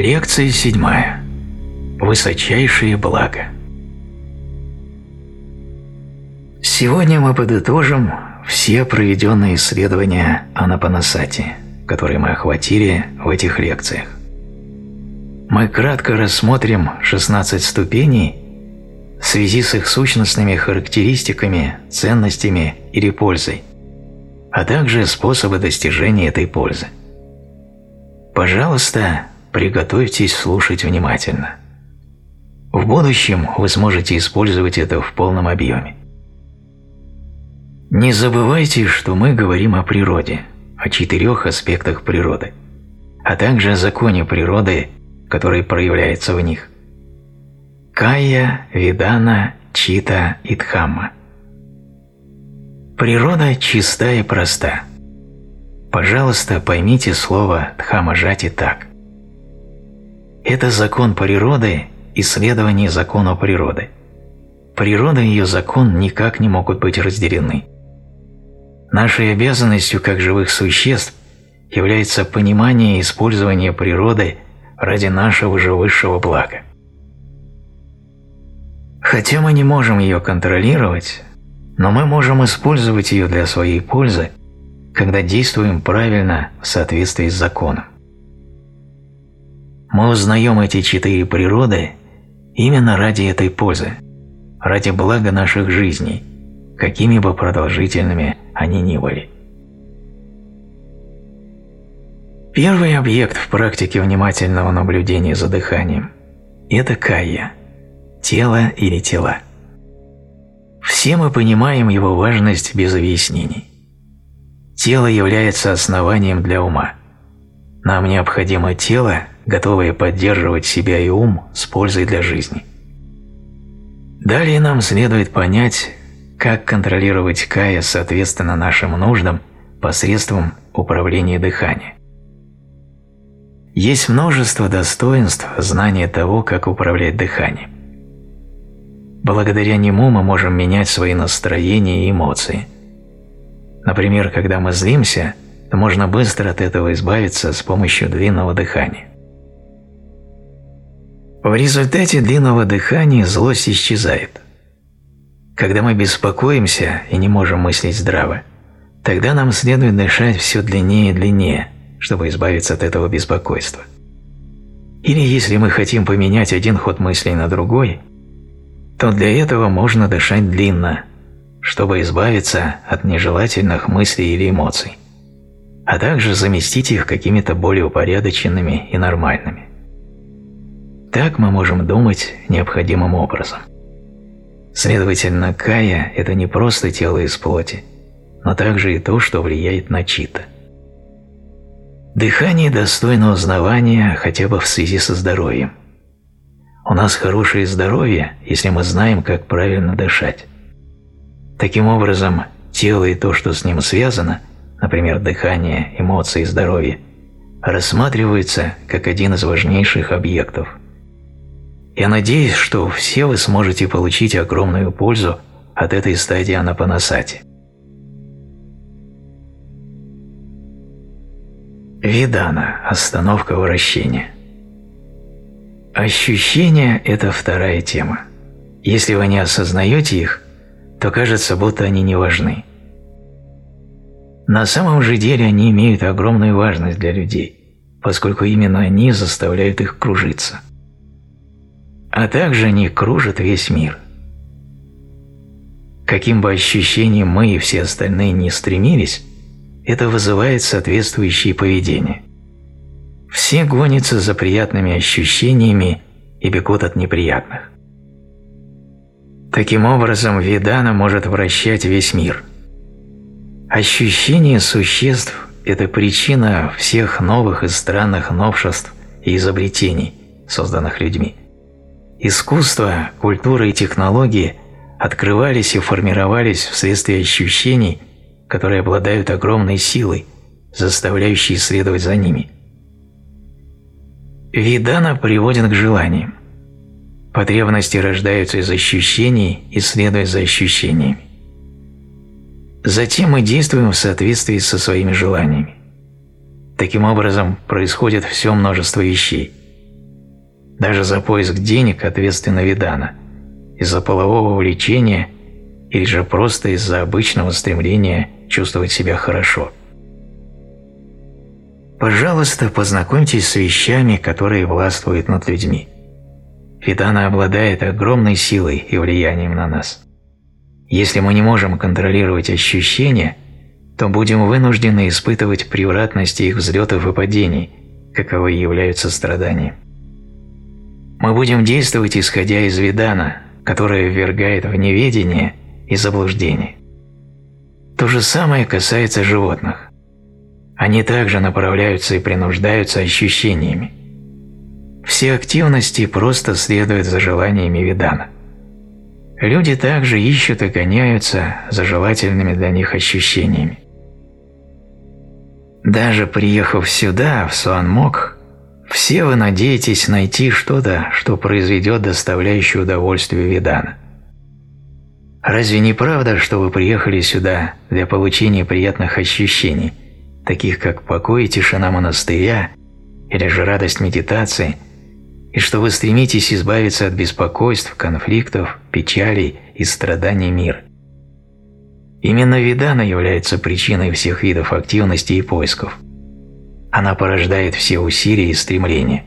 Лекция седьмая. Высочайшие блага. Сегодня мы подытожим все проведенные исследования Анапанасати, которые мы охватили в этих лекциях. Мы кратко рассмотрим 16 ступеней в связи с их сущностными характеристиками, ценностями или пользой, а также способы достижения этой пользы. Пожалуйста, приготовьтесь слушать внимательно. В будущем вы сможете использовать это в полном объеме. Не забывайте, что мы говорим о природе, о четырех аспектах природы, а также о законе природы, который проявляется в них. Кая, Видана, Чита и Дхамма. Природа чиста и проста. Пожалуйста, поймите слово Дхамажати так. Это закон природы и следование закону природы. Природа и ее закон никак не могут быть разделены. Нашей обязанностью как живых существ является понимание и использование природы ради нашего же высшего блага. Хотя мы не можем ее контролировать, но мы можем использовать ее для своей пользы, когда действуем правильно в соответствии с законом. Мы узнаем эти четыре природы именно ради этой пользы, ради блага наших жизней, какими бы продолжительными они ни были. Первый объект в практике внимательного наблюдения за дыханием – это кайя – тело или тела. Все мы понимаем его важность без объяснений. Тело является основанием для ума. Нам необходимо тело, готовое поддерживать себя и ум с пользой для жизни. Далее нам следует понять, как контролировать кая соответственно нашим нуждам посредством управления дыханием. Есть множество достоинств знания того, как управлять дыханием. Благодаря нему мы можем менять свои настроения и эмоции. Например, когда мы злимся, то можно быстро от этого избавиться с помощью длинного дыхания. В результате длинного дыхания злость исчезает. Когда мы беспокоимся и не можем мыслить здраво, тогда нам следует дышать все длиннее и длиннее, чтобы избавиться от этого беспокойства. Или если мы хотим поменять один ход мыслей на другой, то для этого можно дышать длинно, чтобы избавиться от нежелательных мыслей или эмоций, а также заместить их какими-то более упорядоченными и нормальными. Так мы можем думать необходимым образом. Следовательно, кая – это не просто тело из плоти, но также и то, что влияет на чита. Дыхание достойно узнавания хотя бы в связи со здоровьем. У нас хорошее здоровье, если мы знаем, как правильно дышать. Таким образом, тело и то, что с ним связано, например, дыхание, эмоции и здоровье, рассматриваются как один из важнейших объектов – я надеюсь, что все вы сможете получить огромную пользу от этой стадии анапанасати. Видана – остановка вращения. Ощущения – это вторая тема. Если вы не осознаете их, то кажется, будто они не важны. На самом же деле они имеют огромную важность для людей, поскольку именно они заставляют их кружиться а также они кружат весь мир. Каким бы ощущением мы и все остальные не стремились, это вызывает соответствующее поведение. Все гонятся за приятными ощущениями и бегут от неприятных. Таким образом, Видана может вращать весь мир. Ощущение существ – это причина всех новых и странных новшеств и изобретений, созданных людьми. Искусство, культура и технологии открывались и формировались вследствие ощущений, которые обладают огромной силой, заставляющей следовать за ними. Видана приводит к желаниям. Потребности рождаются из ощущений и следуют за ощущениями. Затем мы действуем в соответствии со своими желаниями. Таким образом, происходит все множество вещей. Даже за поиск денег ответственна видана, из-за полового влечения или же просто из-за обычного стремления чувствовать себя хорошо. Пожалуйста, познакомьтесь с вещами, которые властвуют над людьми. Видана обладает огромной силой и влиянием на нас. Если мы не можем контролировать ощущения, то будем вынуждены испытывать превратности их взлетов и падений, каковы являются страданием. Мы будем действовать исходя из видана, которое ввергает в неведение и заблуждение. То же самое касается животных. Они также направляются и принуждаются ощущениями. Все активности просто следуют за желаниями видана. Люди также ищут и гоняются за желательными для них ощущениями. Даже приехав сюда, в Суанмок, все вы надеетесь найти что-то, что произведет доставляющее удовольствие Видана. Разве не правда, что вы приехали сюда для получения приятных ощущений, таких как покой и тишина монастыря или же радость медитации, и что вы стремитесь избавиться от беспокойств, конфликтов, печалей и страданий мира? Именно Видана является причиной всех видов активности и поисков. Она порождает все усилия и стремления.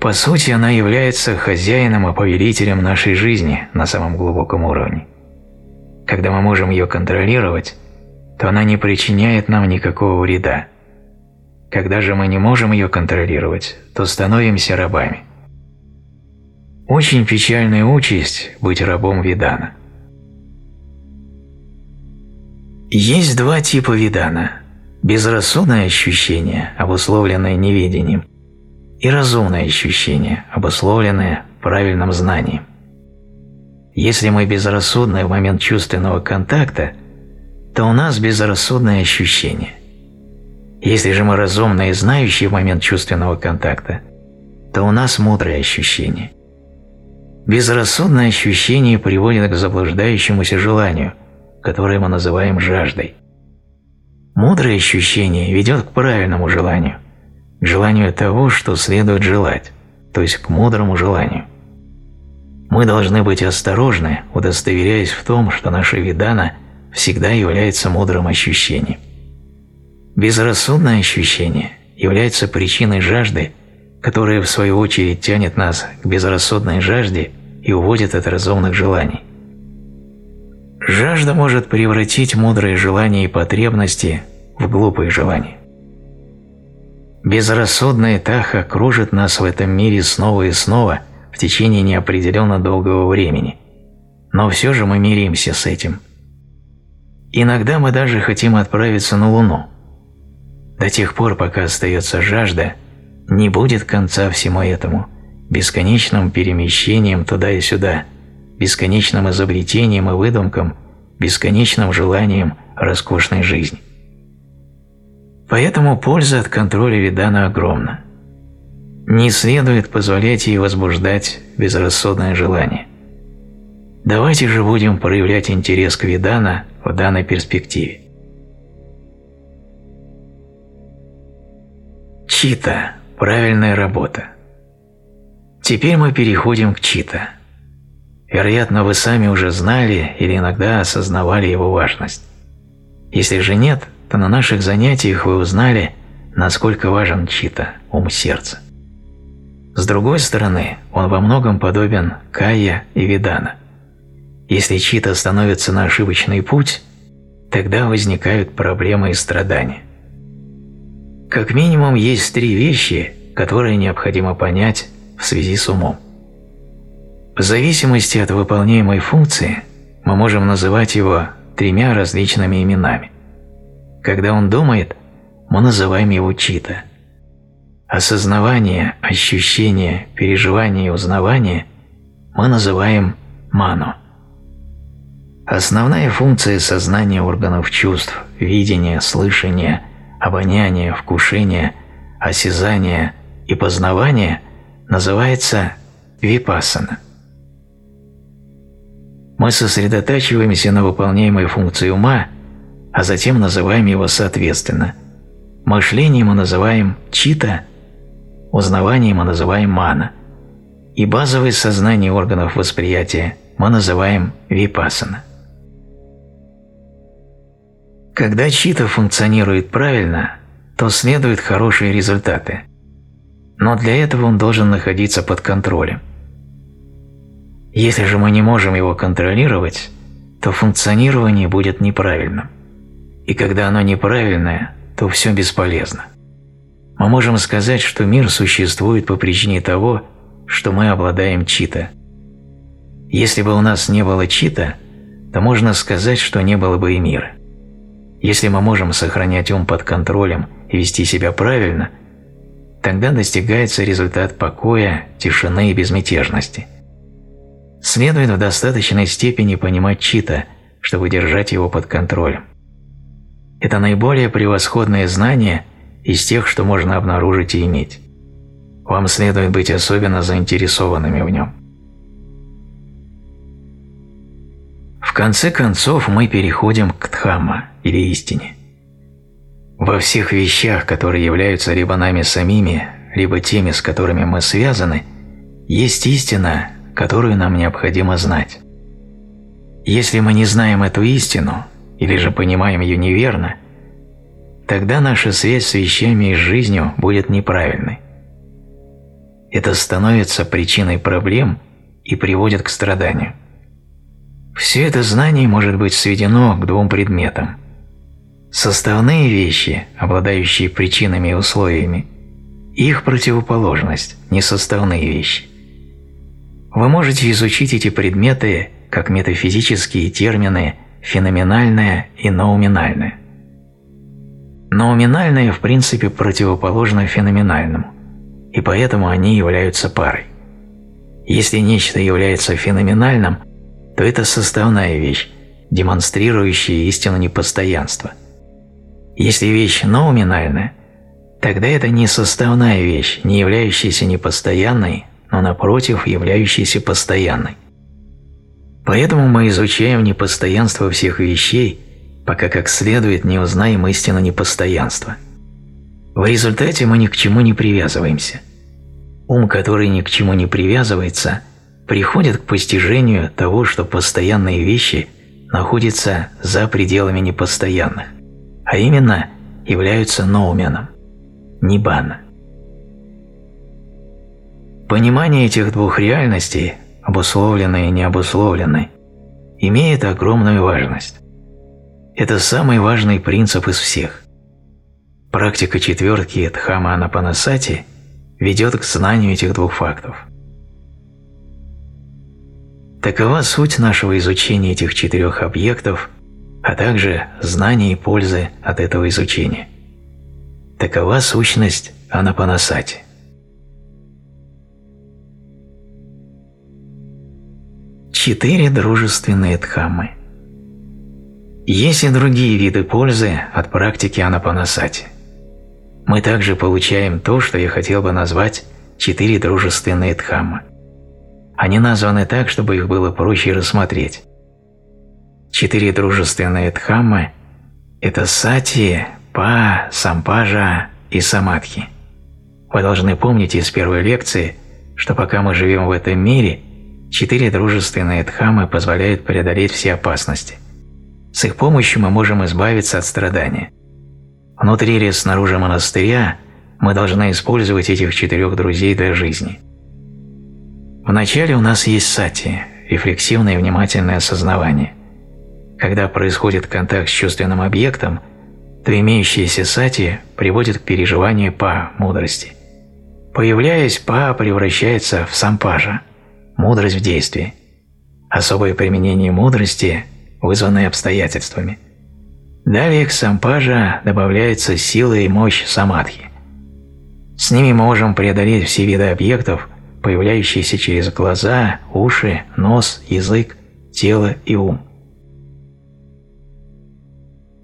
По сути, она является хозяином и повелителем нашей жизни на самом глубоком уровне. Когда мы можем ее контролировать, то она не причиняет нам никакого вреда. Когда же мы не можем ее контролировать, то становимся рабами. Очень печальная участь – быть рабом Видана. Есть два типа видана – безрассудное ощущение, обусловленное неведением, и разумное ощущение, обусловленное правильным знанием. Если мы безрассудны в момент чувственного контакта, то у нас безрассудное ощущение. Если же мы разумные и знающие в момент чувственного контакта, то у нас мудрое ощущение. Безрассудное ощущение приводит к заблуждающемуся желанию – которое мы называем жаждой. Мудрое ощущение ведет к правильному желанию, к желанию того, что следует желать, то есть к мудрому желанию. Мы должны быть осторожны, удостоверяясь в том, что наша видана всегда является мудрым ощущением. Безрассудное ощущение является причиной жажды, которая в свою очередь тянет нас к безрассудной жажде и уводит от разумных желаний. Жажда может превратить мудрые желания и потребности в глупые желания. Безрассудная таха кружит нас в этом мире снова и снова в течение неопределенно долгого времени, но все же мы миримся с этим. Иногда мы даже хотим отправиться на Луну. До тех пор, пока остается жажда, не будет конца всему этому, бесконечным перемещением туда и сюда – бесконечным изобретением и выдумкам, бесконечным желанием роскошной жизни. Поэтому польза от контроля Видана огромна. Не следует позволять ей возбуждать безрассудное желание. Давайте же будем проявлять интерес к Видана в данной перспективе. Чита – правильная работа. Теперь мы переходим к чита – Вероятно, вы сами уже знали или иногда осознавали его важность. Если же нет, то на наших занятиях вы узнали, насколько важен чита, ум сердца. С другой стороны, он во многом подобен Кая и Видана. Если чита становится на ошибочный путь, тогда возникают проблемы и страдания. Как минимум есть три вещи, которые необходимо понять в связи с умом. В зависимости от выполняемой функции мы можем называть его тремя различными именами. Когда он думает, мы называем его чита. Осознавание, ощущение, переживание и узнавание мы называем ману. Основная функция сознания органов чувств, видения, слышания, обоняния, вкушения, осязания и познавания называется випассана – мы сосредотачиваемся на выполняемой функции ума, а затем называем его соответственно. Мышление мы называем чита, узнавание мы называем мана, и базовое сознание органов восприятия мы называем випасана. Когда чита функционирует правильно, то следуют хорошие результаты. Но для этого он должен находиться под контролем. Если же мы не можем его контролировать, то функционирование будет неправильным. И когда оно неправильное, то все бесполезно. Мы можем сказать, что мир существует по причине того, что мы обладаем чита. Если бы у нас не было чита, то можно сказать, что не было бы и мира. Если мы можем сохранять ум под контролем и вести себя правильно, тогда достигается результат покоя, тишины и безмятежности. Следует в достаточной степени понимать чита, чтобы держать его под контролем. Это наиболее превосходное знание из тех, что можно обнаружить и иметь. Вам следует быть особенно заинтересованными в нем. В конце концов мы переходим к Дхамма или истине. Во всех вещах, которые являются либо нами самими, либо теми, с которыми мы связаны, есть истина, которую нам необходимо знать. Если мы не знаем эту истину, или же понимаем ее неверно, тогда наша связь с вещами и жизнью будет неправильной. Это становится причиной проблем и приводит к страданию. Все это знание может быть сведено к двум предметам. Составные вещи, обладающие причинами и условиями, и их противоположность, несоставные вещи. Вы можете изучить эти предметы как метафизические термины феноменальное и ноуминальное. Ноуминальное в принципе противоположно феноменальному, и поэтому они являются парой. Если нечто является феноменальным – то это составная вещь, демонстрирующая истину непостоянства. Если вещь номинальная, тогда это не составная вещь, не являющаяся непостоянной, но напротив, являющаяся постоянной. Поэтому мы изучаем непостоянство всех вещей, пока как следует не узнаем истину непостоянства. В результате мы ни к чему не привязываемся. Ум, который ни к чему не привязывается, приходят к постижению того, что постоянные вещи находятся за пределами непостоянных, а именно являются ноуменом, ниббана. Понимание этих двух реальностей, обусловленной и необусловленной, имеет огромную важность. Это самый важный принцип из всех. Практика четвертки Дхама Анапанасати ведет к знанию этих двух фактов. Такова суть нашего изучения этих четырех объектов, а также знания и пользы от этого изучения. Такова сущность Анапанасати. Четыре дружественные дхаммы. Есть и другие виды пользы от практики Анапанасати. Мы также получаем то, что я хотел бы назвать четыре дружественные дхаммы. Они названы так, чтобы их было проще рассмотреть. Четыре дружественные дхаммы – это сати, па, сампажа и самадхи. Вы должны помнить из первой лекции, что пока мы живем в этом мире, четыре дружественные дхаммы позволяют преодолеть все опасности. С их помощью мы можем избавиться от страдания. Внутри или снаружи монастыря мы должны использовать этих четырех друзей для жизни – Вначале у нас есть сати, рефлексивное и внимательное осознавание. Когда происходит контакт с чувственным объектом, то имеющиеся сати приводит к переживанию па, мудрости. Появляясь, па превращается в сампажа, мудрость в действии. Особое применение мудрости, вызванное обстоятельствами. Далее к сампажа добавляется сила и мощь самадхи. С ними можем преодолеть все виды объектов – появляющиеся через глаза, уши, нос, язык, тело и ум.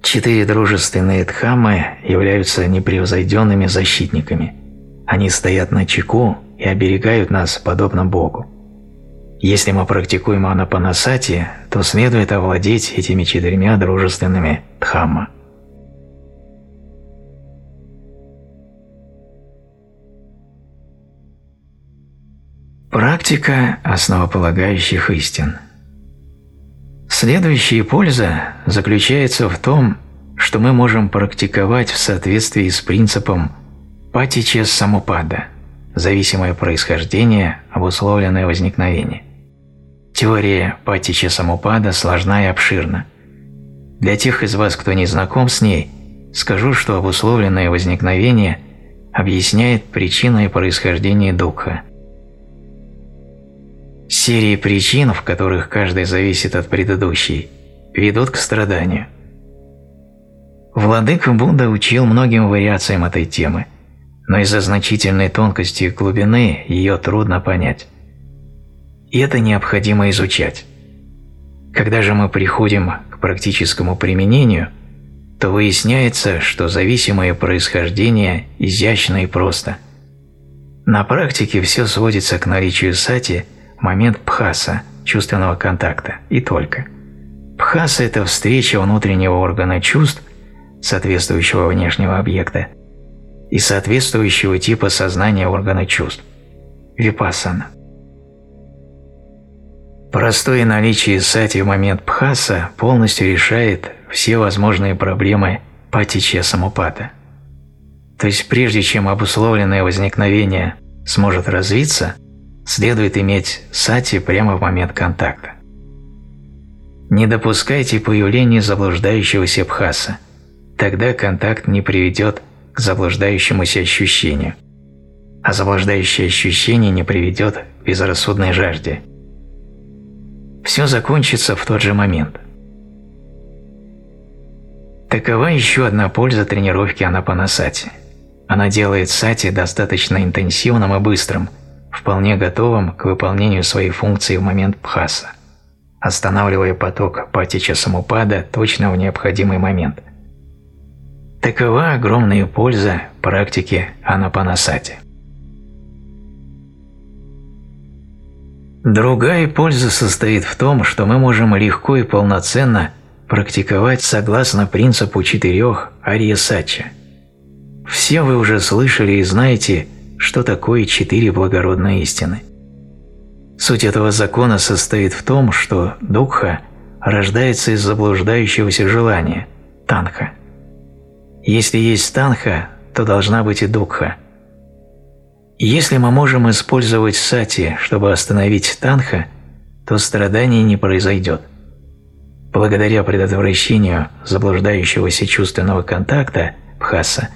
Четыре дружественные дхаммы являются непревзойденными защитниками. Они стоят на чеку и оберегают нас подобно Богу. Если мы практикуем анапанасати, то следует овладеть этими четырьмя дружественными дхамма. Практика основополагающих истин. Следующая польза заключается в том, что мы можем практиковать в соответствии с принципом патича самупада, зависимое происхождение, обусловленное возникновение. Теория патича самупада сложна и обширна. Для тех из вас, кто не знаком с ней, скажу, что обусловленное возникновение объясняет причину и происхождение духа. Серии причин, в которых каждая зависит от предыдущей, ведут к страданию. Владыка Будда учил многим вариациям этой темы, но из-за значительной тонкости и глубины ее трудно понять. И это необходимо изучать. Когда же мы приходим к практическому применению, то выясняется, что зависимое происхождение изящно и просто. На практике все сводится к наличию сати в момент пхаса, чувственного контакта, и только. Пхаса – это встреча внутреннего органа чувств, соответствующего внешнего объекта, и соответствующего типа сознания органа чувств – випассана. Простое наличие сати в момент пхаса полностью решает все возможные проблемы патичья самупата. То есть прежде чем обусловленное возникновение сможет развиться, следует иметь сати прямо в момент контакта. Не допускайте появления заблуждающегося пхаса, тогда контакт не приведет к заблуждающемуся ощущению, а заблуждающее ощущение не приведет к безрассудной жажде – все закончится в тот же момент. Такова еще одна польза тренировки анапанасати. Она делает сати достаточно интенсивным и быстрым, вполне готовым к выполнению своей функции в момент пхаса, останавливая поток патича самупада точно в необходимый момент. Такова огромная польза практики анапанасати. Другая польза состоит в том, что мы можем легко и полноценно практиковать согласно принципу четырех Ария-Сача. Все вы уже слышали и знаете, что такое четыре благородные истины. Суть этого закона состоит в том, что Дукха рождается из заблуждающегося желания – Танха. Если есть Танха, то должна быть и Дукха – если мы можем использовать сати, чтобы остановить танха, то страдание не произойдет. Благодаря предотвращению заблуждающегося чувственного контакта бхаса,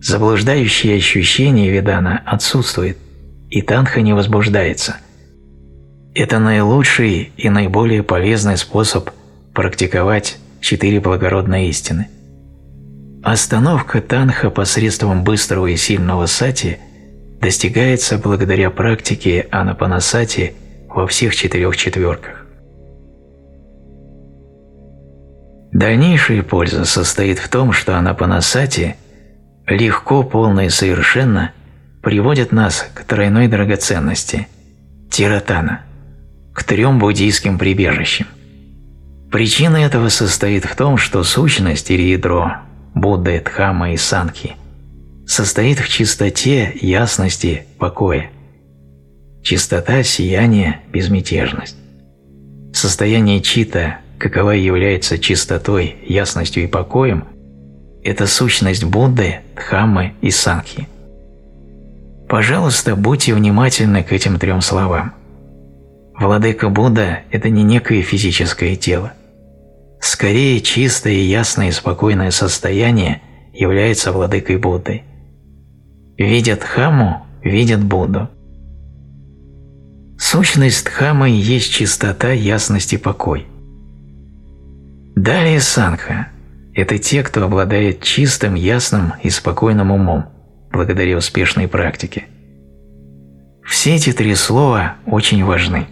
заблуждающее ощущение видана отсутствует, и танха не возбуждается. Это наилучший и наиболее полезный способ практиковать четыре благородные истины. Остановка танха посредством быстрого и сильного сати – достигается благодаря практике анапанасати во всех четырех четверках. Дальнейшая польза состоит в том, что анапанасати легко, полно и совершенно приводит нас к тройной драгоценности – тиратана, к трем буддийским прибежищам. Причина этого состоит в том, что сущность или ядро Будды, Дхамма и Санхи состоит в чистоте, ясности, покое. Чистота, сияние, безмятежность. Состояние чита, какова является чистотой, ясностью и покоем, это сущность Будды, Дхаммы и Санхи. Пожалуйста, будьте внимательны к этим трем словам. Владыка Будда – это не некое физическое тело. Скорее, чистое, ясное и спокойное состояние является владыкой Буддой. Видят Хаму, видят Будду. Сущность Дхаммы есть чистота, ясность и покой. Далее Санха – это те, кто обладает чистым, ясным и спокойным умом, благодаря успешной практике. Все эти три слова очень важны.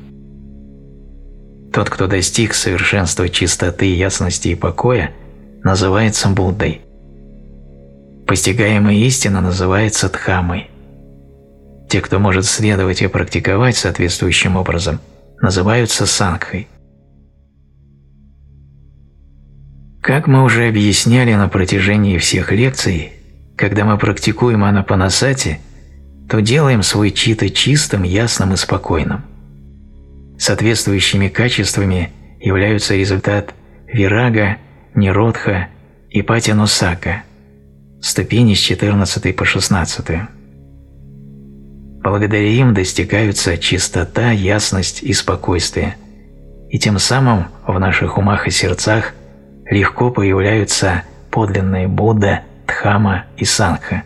Тот, кто достиг совершенства чистоты, ясности и покоя, называется Буддой. Постигаемая истина называется Дхаммой. Те, кто может следовать и практиковать соответствующим образом, называются Сангхой. Как мы уже объясняли на протяжении всех лекций, когда мы практикуем анапанасати, то делаем свой чита чистым, ясным и спокойным. Соответствующими качествами являются результат вирага, ниродха и патинусака, ступени с 14 по 16. Благодаря им достигаются чистота, ясность и спокойствие, и тем самым в наших умах и сердцах легко появляются подлинные Будда, Дхамма и Сангха.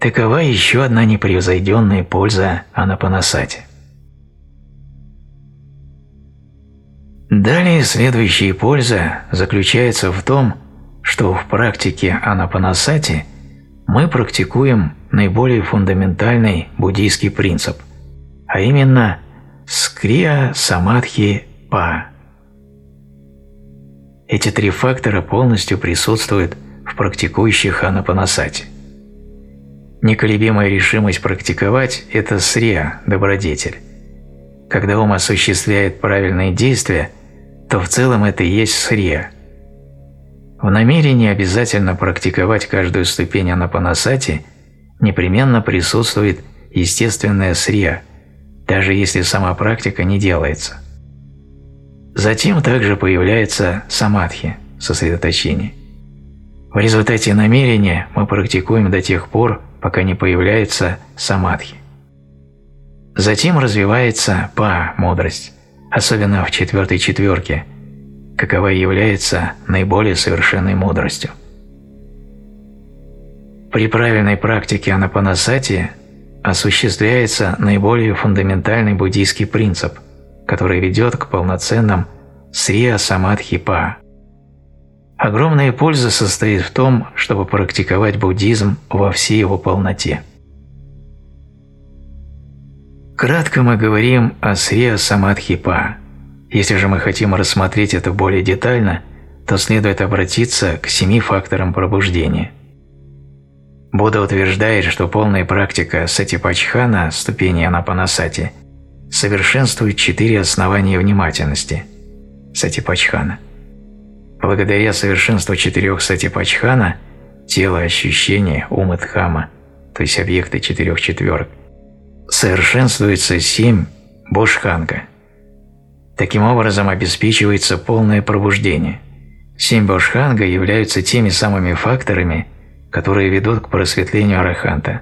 Такова еще одна непревзойденная польза Анапанасати. Далее следующая польза заключается в том, что в практике Анапанасати мы практикуем наиболее фундаментальный буддийский принцип, а именно скрия самадхи па. Эти три фактора полностью присутствуют в практикующих Анапанасати – Неколебимая решимость практиковать – это срия, добродетель. Когда ум осуществляет правильные действия, то в целом это и есть срия. В намерении обязательно практиковать каждую ступень анапанасати непременно присутствует естественная срия, даже если сама практика не делается. Затем также появляется самадхи – сосредоточение. В результате намерения мы практикуем до тех пор, пока не появляется самадхи. Затем развивается па – мудрость, особенно в четвертой четверке, какова является наиболее совершенной мудростью. При правильной практике анапанасати осуществляется наиболее фундаментальный буддийский принцип, который ведет к полноценным срия самадхи па Огромная польза состоит в том, чтобы практиковать буддизм во всей его полноте. Кратко мы говорим о Срия Самадхипа. Если же мы хотим рассмотреть это более детально, то следует обратиться к семи факторам пробуждения. Будда утверждает, что полная практика Сатипачхана, ступени Анапанасати, совершенствует четыре основания внимательности – Сатипачхана – Благодаря совершенству четырех сатипачхана – тело, ощущения, ум и дхамма, то есть объекты четырех четверок, совершенствуется семь бошханга. Таким образом обеспечивается полное пробуждение. Семь бошханга являются теми самыми факторами, которые ведут к просветлению араханта,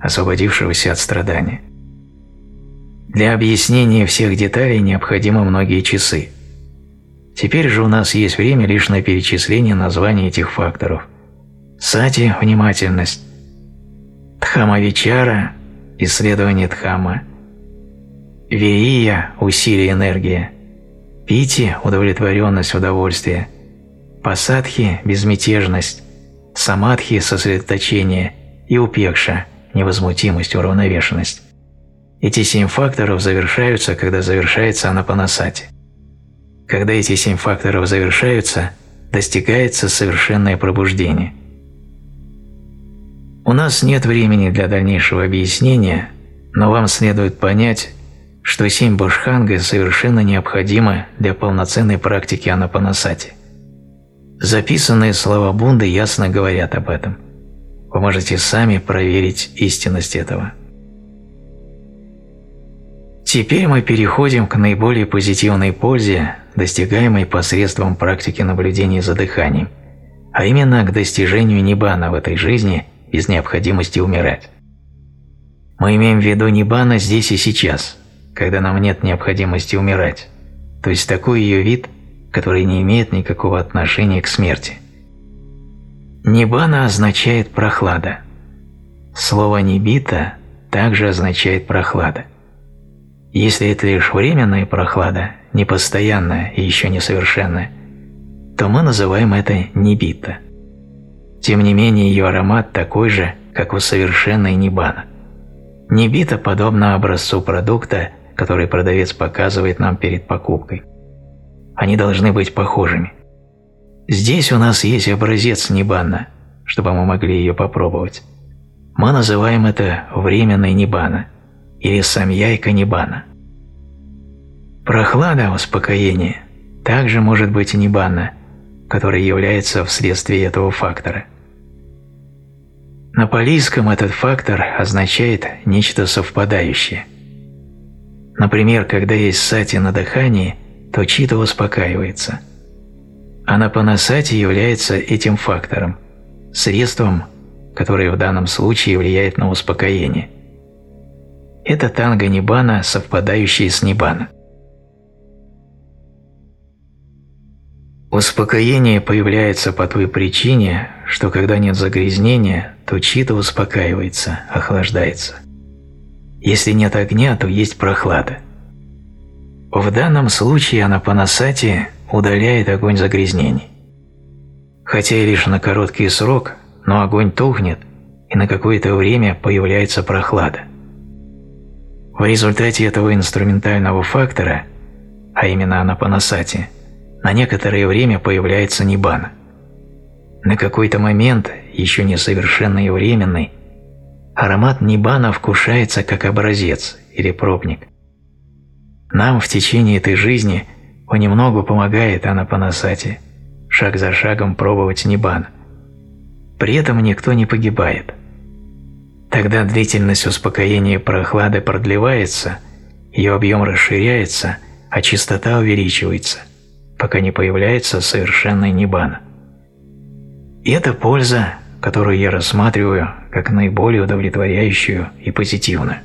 освободившегося от страдания. Для объяснения всех деталей необходимы многие часы – Теперь же у нас есть время лишь на перечисление названий этих факторов. Сати – внимательность, Дхамавичара – исследование Дхама, Вирия – усилие энергия, Пити – удовлетворенность, удовольствие, Пасадхи – безмятежность, Самадхи – сосредоточение и Упекша – невозмутимость, уравновешенность. Эти семь факторов завершаются, когда завершается анапанасати. Когда эти семь факторов завершаются, достигается совершенное пробуждение. У нас нет времени для дальнейшего объяснения, но вам следует понять, что семь башханга совершенно необходимы для полноценной практики анапанасати. Записанные слова Бунды ясно говорят об этом. Вы можете сами проверить истинность этого. Теперь мы переходим к наиболее позитивной пользе, достигаемой посредством практики наблюдения за дыханием, а именно к достижению ниббана в этой жизни без необходимости умирать. Мы имеем в виду ниббана здесь и сейчас, когда нам нет необходимости умирать, то есть такой ее вид, который не имеет никакого отношения к смерти. Ниббана означает прохлада. Слово «нибита» также означает прохлада. Если это лишь временная прохлада, непостоянная и еще несовершенная, то мы называем это небита. Тем не менее, ее аромат такой же, как у совершенной нибана. Небита подобна образцу продукта, который продавец показывает нам перед покупкой. Они должны быть похожими. Здесь у нас есть образец нибана, чтобы мы могли ее попробовать. Мы называем это временной нибана – или самьяйка нибана. Прохлада, успокоение, также может быть нибана, которая является вследствие этого фактора. На палийском этот фактор означает нечто совпадающее. Например, когда есть сати на дыхании, то чита успокаивается. А на панасати является этим фактором, средством, которое в данном случае влияет на успокоение. Это танга нибана, совпадающая с нибана. Успокоение появляется по той причине, что когда нет загрязнения, то чита успокаивается, охлаждается. Если нет огня, то есть прохлада. В данном случае анапанасати удаляет огонь загрязнений. Хотя и лишь на короткий срок, но огонь тухнет, и на какое-то время появляется прохлада. В результате этого инструментального фактора, а именно анапанасати, на некоторое время появляется ниббана. На какой-то момент, еще несовершенный и временный, аромат ниббана вкушается как образец или пробник. Нам в течение этой жизни понемногу помогает анапанасати, шаг за шагом пробовать ниббан. При этом никто не погибает. Тогда длительность успокоения прохлады продлевается, ее объем расширяется, а частота увеличивается – пока не появляется совершенный ниббана. И это польза, которую я рассматриваю как наиболее удовлетворяющую и позитивную.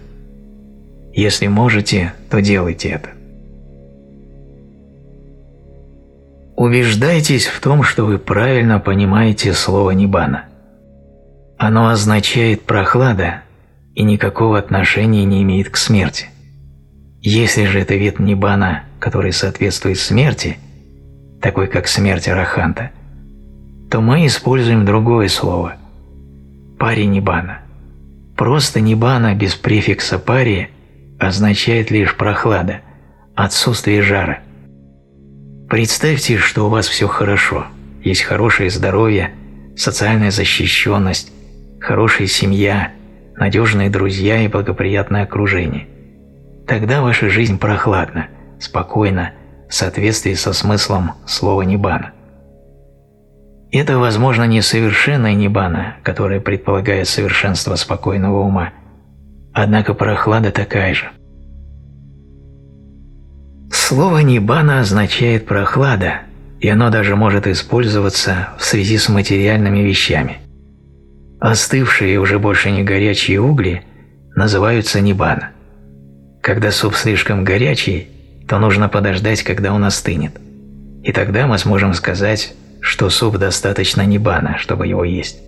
Если можете, то делайте это. Убеждайтесь в том, что вы правильно понимаете слово «ниббана». Оно означает «прохлада» и никакого отношения не имеет к смерти. Если же это вид ниббана, который соответствует смерти – такой как смерть Араханта, то мы используем другое слово – пари нибана. Просто нибана без префикса пари означает лишь прохлада, отсутствие жара. Представьте, что у вас все хорошо, есть хорошее здоровье, социальная защищенность, хорошая семья, надежные друзья и благоприятное окружение. Тогда ваша жизнь прохладна, спокойна, в соответствии со смыслом слова «ниббана». Это, возможно, не совершенная ниббана, которая предполагает совершенство спокойного ума, однако прохлада такая же. Слово «ниббана» означает «прохлада», и оно даже может использоваться в связи с материальными вещами. Остывшие и уже больше не горячие угли называются ниббана. Когда суп слишком горячий, то нужно подождать, когда он остынет. И тогда мы сможем сказать, что суп достаточно небана, чтобы его есть.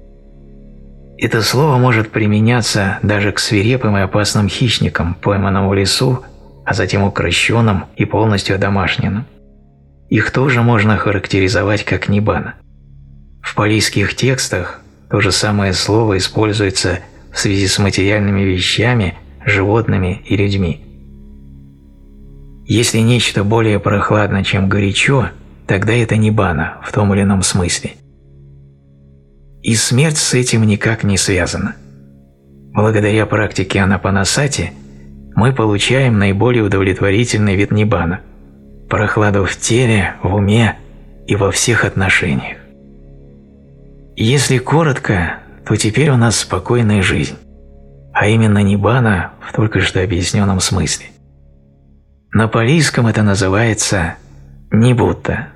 Это слово может применяться даже к свирепым и опасным хищникам, пойманным в лесу, а затем укращенным и полностью одомашненным. Их тоже можно характеризовать как небана. В палийских текстах то же самое слово используется в связи с материальными вещами, животными и людьми. Если нечто более прохладно, чем горячо, тогда это не бана в том или ином смысле. И смерть с этим никак не связана. Благодаря практике анапанасати мы получаем наиболее удовлетворительный вид ниббана – прохладу в теле, в уме и во всех отношениях. Если коротко, то теперь у нас спокойная жизнь, а именно ниббана в только что объясненном смысле. На палийском это называется «нибутта»,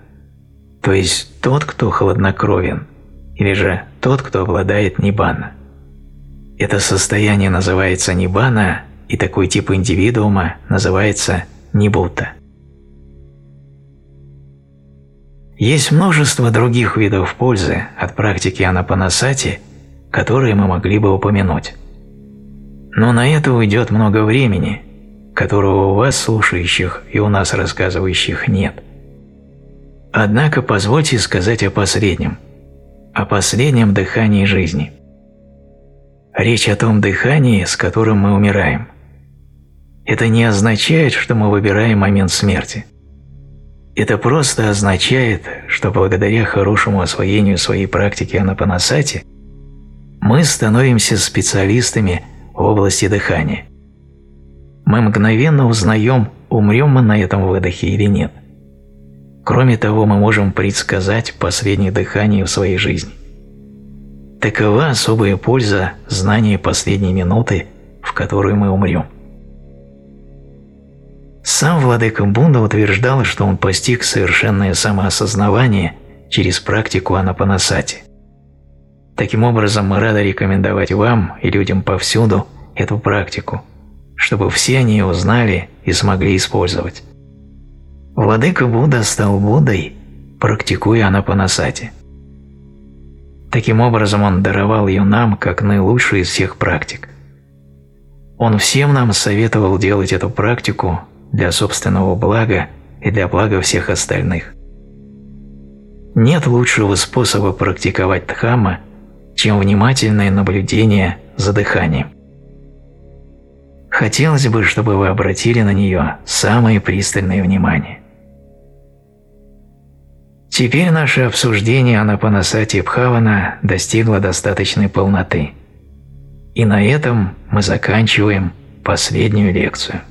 то есть тот, кто хладнокровен, или же тот, кто обладает нибана. Это состояние называется нибана, и такой тип индивидуума называется нибутта. Есть множество других видов пользы от практики анапанасати, которые мы могли бы упомянуть. Но на это уйдет много времени – которого у вас, слушающих, и у нас рассказывающих, нет. Однако позвольте сказать о последнем, о последнем дыхании жизни. Речь о том дыхании, с которым мы умираем. Это не означает, что мы выбираем момент смерти. Это просто означает, что благодаря хорошему освоению своей практики анапанасати мы становимся специалистами в области дыхания мы мгновенно узнаем, умрем мы на этом выдохе или нет. Кроме того, мы можем предсказать последнее дыхание в своей жизни. Такова особая польза знания последней минуты, в которую мы умрем. Сам владыка Будда утверждал, что он постиг совершенное самоосознавание через практику анапанасати. Таким образом, мы рады рекомендовать вам и людям повсюду эту практику, чтобы все они узнали и смогли использовать. Владыка Будда стал Буддой, практикуя анапанасати. Таким образом, он даровал ее нам как наилучшую из всех практик. Он всем нам советовал делать эту практику для собственного блага и для блага всех остальных. Нет лучшего способа практиковать дхамма, чем внимательное наблюдение за дыханием. Хотелось бы, чтобы вы обратили на нее самое пристальное внимание. Теперь наше обсуждение Анапанасати Бхавана достигло достаточной полноты. И на этом мы заканчиваем последнюю лекцию.